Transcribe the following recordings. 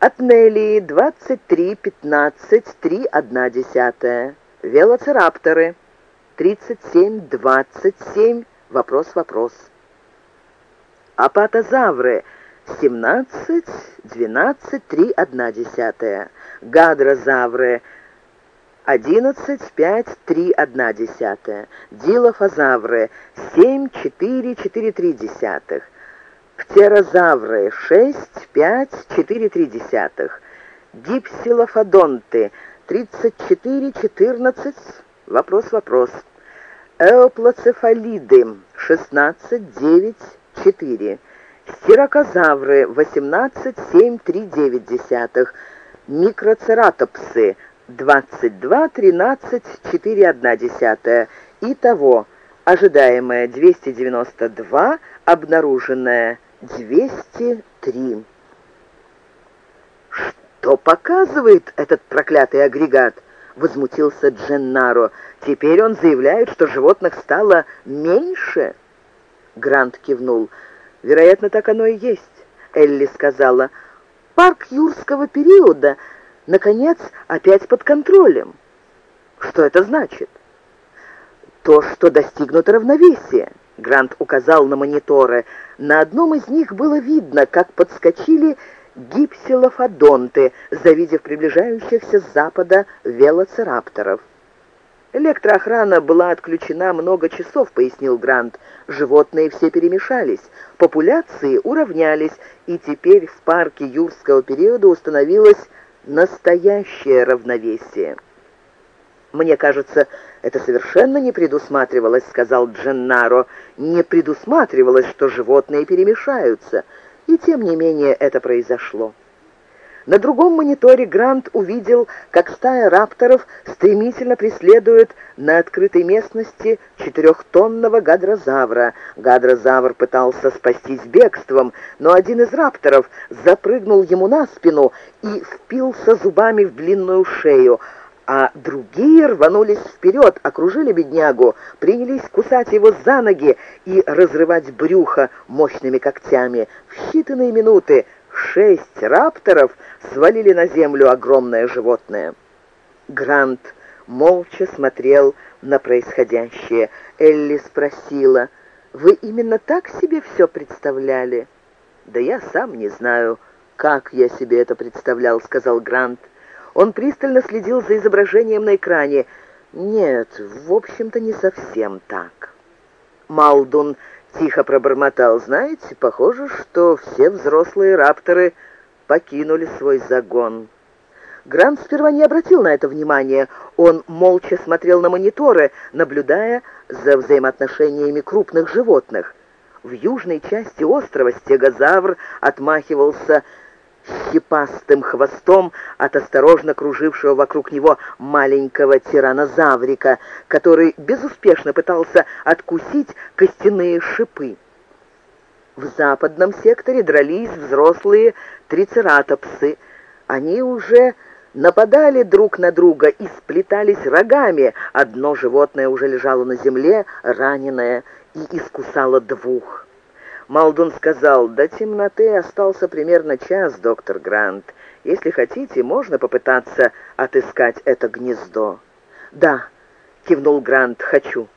От Нелли 23-15-3-1. Велоцирапторы 37-27. Вопрос-вопрос. Апатозавры 17-12-3-1. Гадрозавры 11-5-3-1. Дилофозавры 7-4-4-3. Птерозавры 6-5-4-3. Дипсилофодонты 34-14. Вопрос-вопрос. Эоплоцефалиды 16-9-4. Стирокозавры 18-7-3-9. Микроцератопсы 22-13-4-1. Итого ожидаемое 292, обнаруженное 203. «Что показывает этот проклятый агрегат?» — возмутился Дженнаро. «Теперь он заявляет, что животных стало меньше?» Грант кивнул. «Вероятно, так оно и есть», — Элли сказала. «Парк юрского периода, наконец, опять под контролем». «Что это значит?» «То, что достигнуто равновесие». Грант указал на мониторы. На одном из них было видно, как подскочили гипсилофодонты, завидев приближающихся с запада велоцирапторов. «Электроохрана была отключена много часов», — пояснил Грант. «Животные все перемешались, популяции уравнялись, и теперь в парке юрского периода установилось настоящее равновесие». «Мне кажется, это совершенно не предусматривалось», — сказал Дженнаро. «Не предусматривалось, что животные перемешаются. И тем не менее это произошло». На другом мониторе Грант увидел, как стая рапторов стремительно преследует на открытой местности четырехтонного гадрозавра. Гадрозавр пытался спастись бегством, но один из рапторов запрыгнул ему на спину и впился зубами в длинную шею — а другие рванулись вперед, окружили беднягу, принялись кусать его за ноги и разрывать брюхо мощными когтями. В считанные минуты шесть рапторов свалили на землю огромное животное. Грант молча смотрел на происходящее. Элли спросила, «Вы именно так себе все представляли?» «Да я сам не знаю, как я себе это представлял», — сказал Грант. Он пристально следил за изображением на экране. «Нет, в общем-то, не совсем так». Малдун тихо пробормотал. «Знаете, похоже, что все взрослые рапторы покинули свой загон». Грант сперва не обратил на это внимания. Он молча смотрел на мониторы, наблюдая за взаимоотношениями крупных животных. В южной части острова стегозавр отмахивался хипастым хвостом от осторожно кружившего вокруг него маленького тиранозаврика, который безуспешно пытался откусить костяные шипы. В западном секторе дрались взрослые трицератопсы. Они уже нападали друг на друга и сплетались рогами. Одно животное уже лежало на земле, раненое, и искусало двух. Малдун сказал, «До темноты остался примерно час, доктор Грант. Если хотите, можно попытаться отыскать это гнездо». «Да», — кивнул Грант, — «хочу».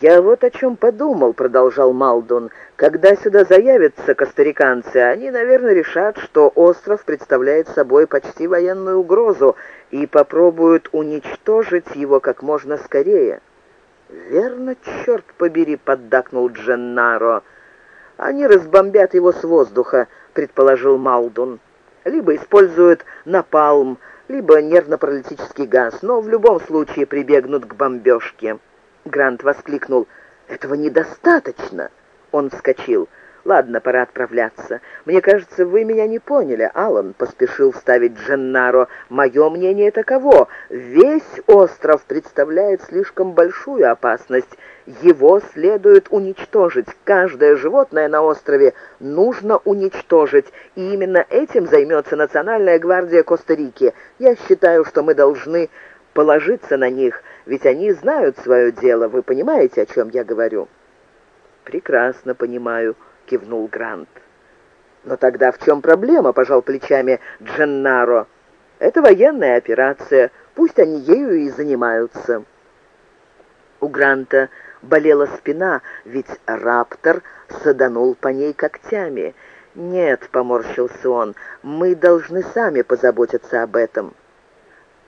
«Я вот о чем подумал», — продолжал Малдун. «Когда сюда заявятся костариканцы, они, наверное, решат, что остров представляет собой почти военную угрозу и попробуют уничтожить его как можно скорее». «Верно, черт побери», — поддакнул Дженнаро. Они разбомбят его с воздуха, предположил Малдун. Либо используют напалм, либо нервно-паралитический газ, но в любом случае прибегнут к бомбежке. Грант воскликнул. «Этого недостаточно!» Он вскочил. «Ладно, пора отправляться. Мне кажется, вы меня не поняли, Алан», — поспешил вставить Дженнаро. «Мое мнение таково. Весь остров представляет слишком большую опасность. Его следует уничтожить. Каждое животное на острове нужно уничтожить. И именно этим займется Национальная гвардия Коста-Рики. Я считаю, что мы должны положиться на них, ведь они знают свое дело. Вы понимаете, о чем я говорю?» «Прекрасно понимаю», кивнул Грант. «Но тогда в чем проблема?» — пожал плечами Дженнаро. «Это военная операция. Пусть они ею и занимаются». У Гранта болела спина, ведь раптор саданул по ней когтями. «Нет», — поморщился он, — «мы должны сами позаботиться об этом».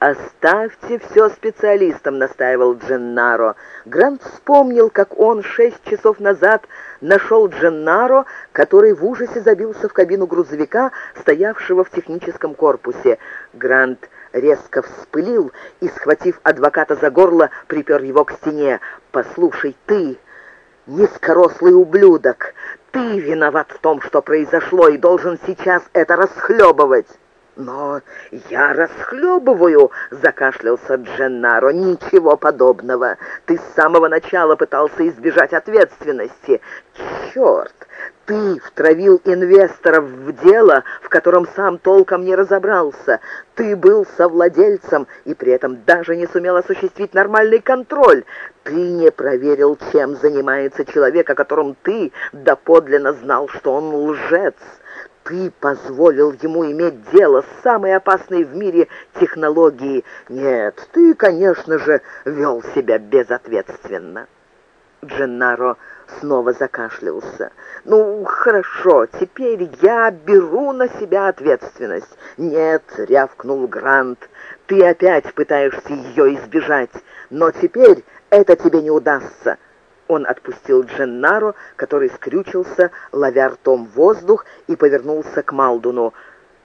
«Оставьте все специалистам», — настаивал Дженнаро. Грант вспомнил, как он шесть часов назад нашел Дженнаро, который в ужасе забился в кабину грузовика, стоявшего в техническом корпусе. Грант резко вспылил и, схватив адвоката за горло, припер его к стене. «Послушай, ты, низкорослый ублюдок, ты виноват в том, что произошло, и должен сейчас это расхлебывать». «Но я расхлебываю!» — закашлялся Дженнаро. «Ничего подобного. Ты с самого начала пытался избежать ответственности. Черт! Ты втравил инвесторов в дело, в котором сам толком не разобрался. Ты был совладельцем и при этом даже не сумел осуществить нормальный контроль. Ты не проверил, чем занимается человек, о котором ты доподлинно знал, что он лжец ты позволил ему иметь дело с самой опасной в мире технологией. Нет, ты, конечно же, вел себя безответственно». Дженнаро снова закашлялся. «Ну, хорошо, теперь я беру на себя ответственность». «Нет», — рявкнул Грант, — «ты опять пытаешься ее избежать, но теперь это тебе не удастся. Он отпустил Дженнаро, который скрючился, ловя ртом воздух, и повернулся к Малдуну.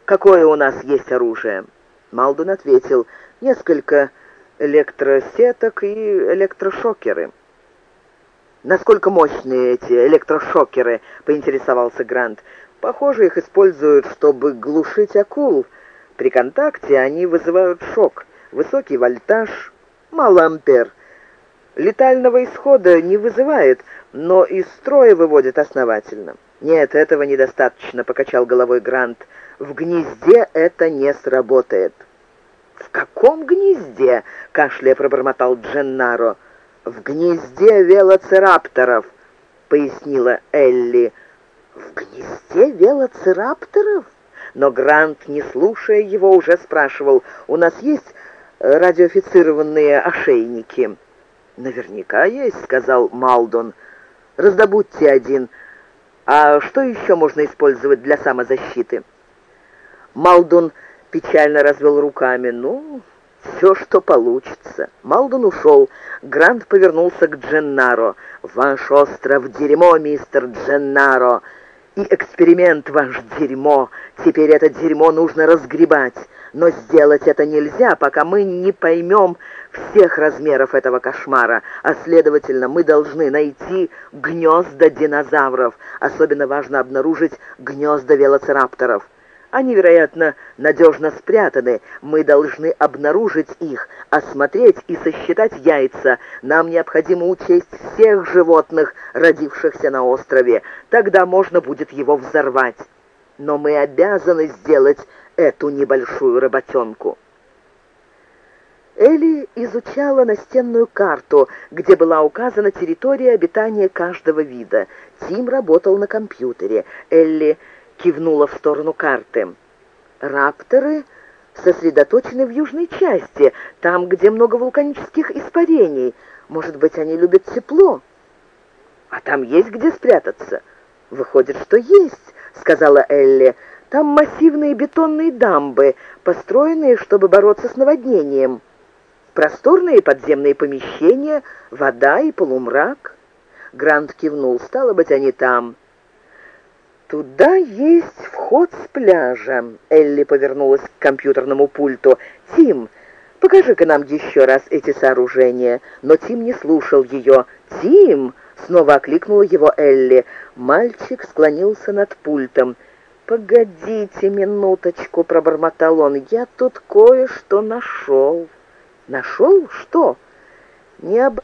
«Какое у нас есть оружие?» Малдун ответил, «Несколько электросеток и электрошокеры». «Насколько мощные эти электрошокеры?» — поинтересовался Грант. «Похоже, их используют, чтобы глушить акул. При контакте они вызывают шок. Высокий вольтаж, мало ампер. Летального исхода не вызывает, но из строя выводит основательно. «Нет, этого недостаточно», — покачал головой Грант. «В гнезде это не сработает». «В каком гнезде?» — кашляя пробормотал Дженнаро. «В гнезде велоцирапторов», — пояснила Элли. «В гнезде велоцирапторов?» Но Грант, не слушая его, уже спрашивал, «У нас есть радиофицированные ошейники?» «Наверняка есть», — сказал Малдон. «Раздобудьте один. А что еще можно использовать для самозащиты?» Малдон печально развел руками. «Ну, все, что получится». Малдон ушел. Грант повернулся к Дженнаро. «Ваш остров — дерьмо, мистер Дженнаро!» «И эксперимент ваш дерьмо! Теперь это дерьмо нужно разгребать!» Но сделать это нельзя, пока мы не поймем всех размеров этого кошмара, а следовательно, мы должны найти гнезда динозавров. Особенно важно обнаружить гнезда велоцирапторов. Они, вероятно, надежно спрятаны. Мы должны обнаружить их, осмотреть и сосчитать яйца. Нам необходимо учесть всех животных, родившихся на острове. Тогда можно будет его взорвать. Но мы обязаны сделать эту небольшую работенку. Элли изучала настенную карту, где была указана территория обитания каждого вида. Тим работал на компьютере. Элли кивнула в сторону карты. «Рапторы сосредоточены в южной части, там, где много вулканических испарений. Может быть, они любят тепло? А там есть где спрятаться?» «Выходит, что есть», — сказала Элли. Там массивные бетонные дамбы, построенные, чтобы бороться с наводнением. Просторные подземные помещения, вода и полумрак. Грант кивнул. Стало быть, они там. «Туда есть вход с пляжа», — Элли повернулась к компьютерному пульту. «Тим, покажи-ка нам еще раз эти сооружения». Но Тим не слушал ее. «Тим!» — снова окликнула его Элли. Мальчик склонился над пультом. «Погодите минуточку», — пробормотал он, — «я тут кое-что нашел». «Нашел? Что?» «Не об...»